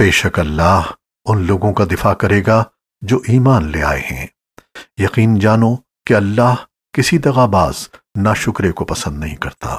بے شک اللہ ان لوگوں کا دفاع کرے گا جو ایمان لے آئے ہیں۔ یقین جانو کہ اللہ کسی دغاباز ناشکرے کو پسند نہیں کرتا۔